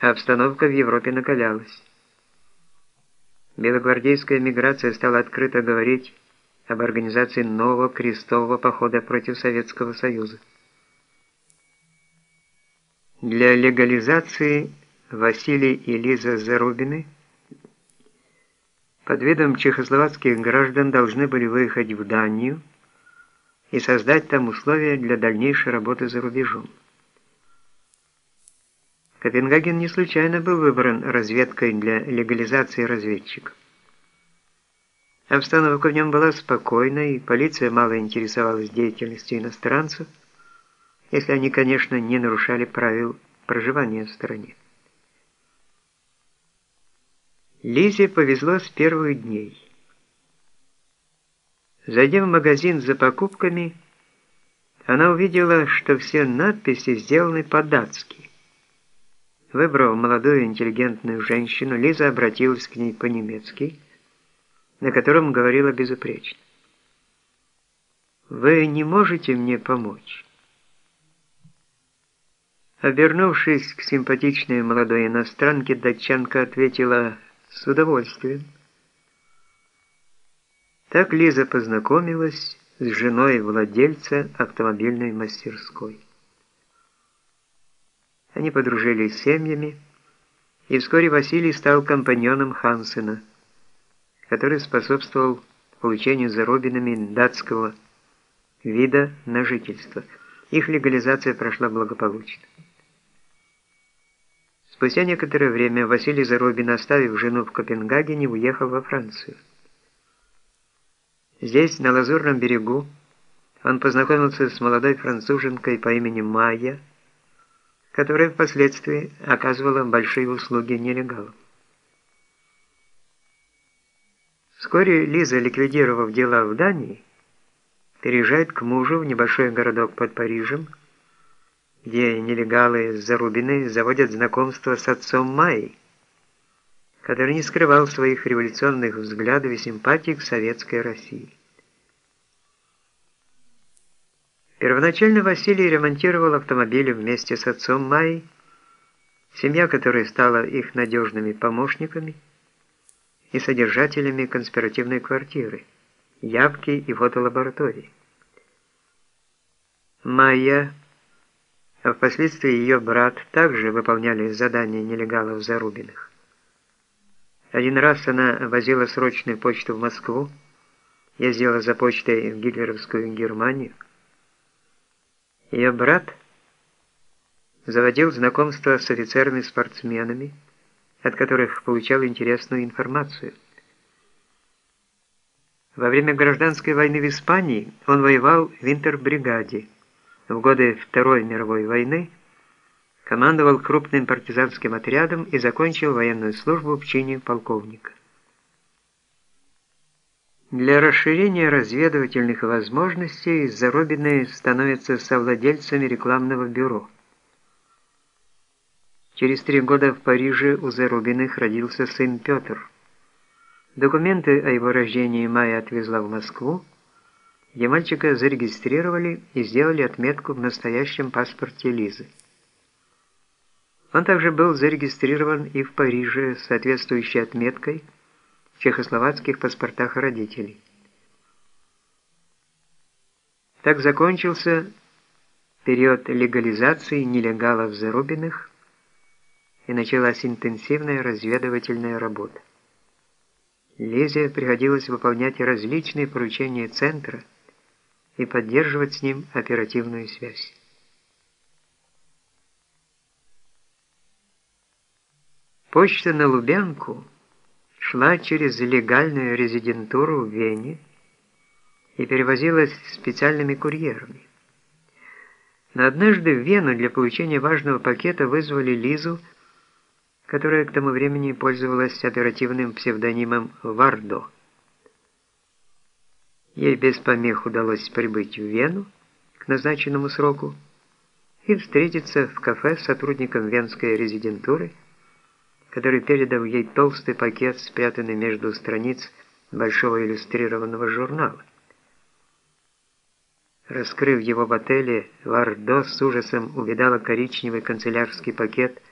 а обстановка в Европе накалялась. Белогвардейская миграция стала открыто говорить об организации нового крестового похода против Советского Союза. Для легализации Василий и Лиза Зарубины под видом чехословацких граждан должны были выехать в Данию и создать там условия для дальнейшей работы за рубежом. Копенгаген не случайно был выбран разведкой для легализации разведчиков. Обстановка в нем была спокойной, и полиция мало интересовалась деятельностью иностранцев, если они, конечно, не нарушали правил проживания в стране. Лизе повезло с первых дней. Зайдя в магазин за покупками, она увидела, что все надписи сделаны по-датски. Выбрав молодую интеллигентную женщину, Лиза обратилась к ней по-немецки – на котором говорила безупречно. «Вы не можете мне помочь?» Обернувшись к симпатичной молодой иностранке, датчанка ответила «с удовольствием». Так Лиза познакомилась с женой владельца автомобильной мастерской. Они подружились с семьями, и вскоре Василий стал компаньоном Хансена – который способствовал получению зарубинами датского вида на жительство. Их легализация прошла благополучно. Спустя некоторое время Василий Зарубин, оставив жену в Копенгагене, уехал во Францию. Здесь, на Лазурном берегу, он познакомился с молодой француженкой по имени Майя, которая впоследствии оказывала большие услуги нелегалам. Вскоре Лиза, ликвидировав дела в Дании, переезжает к мужу в небольшой городок под Парижем, где нелегалы с Зарубиной заводят знакомство с отцом Майи, который не скрывал своих революционных взглядов и симпатий к советской России. Первоначально Василий ремонтировал автомобили вместе с отцом Майи, семья которой стала их надежными помощниками – и содержателями конспиративной квартиры, явки и фотолаборатории. Майя, а впоследствии ее брат также выполняли задания нелегалов Зарубиных. Один раз она возила срочную почту в Москву, ездила за почтой в гитлеровскую Германию. Ее брат заводил знакомство с офицерами-спортсменами, от которых получал интересную информацию. Во время гражданской войны в Испании он воевал в интербригаде. В годы Второй мировой войны командовал крупным партизанским отрядом и закончил военную службу в чине полковника. Для расширения разведывательных возможностей Зарубины становятся совладельцами рекламного бюро – Через три года в Париже у Зарубиных родился сын Петр. Документы о его рождении Майя отвезла в Москву, где мальчика зарегистрировали и сделали отметку в настоящем паспорте Лизы. Он также был зарегистрирован и в Париже с соответствующей отметкой чехословацких паспортах родителей. Так закончился период легализации нелегалов Зарубиных, и началась интенсивная разведывательная работа. Лизе приходилось выполнять различные поручения Центра и поддерживать с ним оперативную связь. Почта на Лубянку шла через легальную резидентуру в Вене и перевозилась специальными курьерами. Но однажды в Вену для получения важного пакета вызвали Лизу которая к тому времени пользовалась оперативным псевдонимом Вардо. Ей без помех удалось прибыть в Вену к назначенному сроку и встретиться в кафе с сотрудником венской резидентуры, который передал ей толстый пакет, спрятанный между страниц большого иллюстрированного журнала. Раскрыв его в отеле, Вардо с ужасом увидала коричневый канцелярский пакет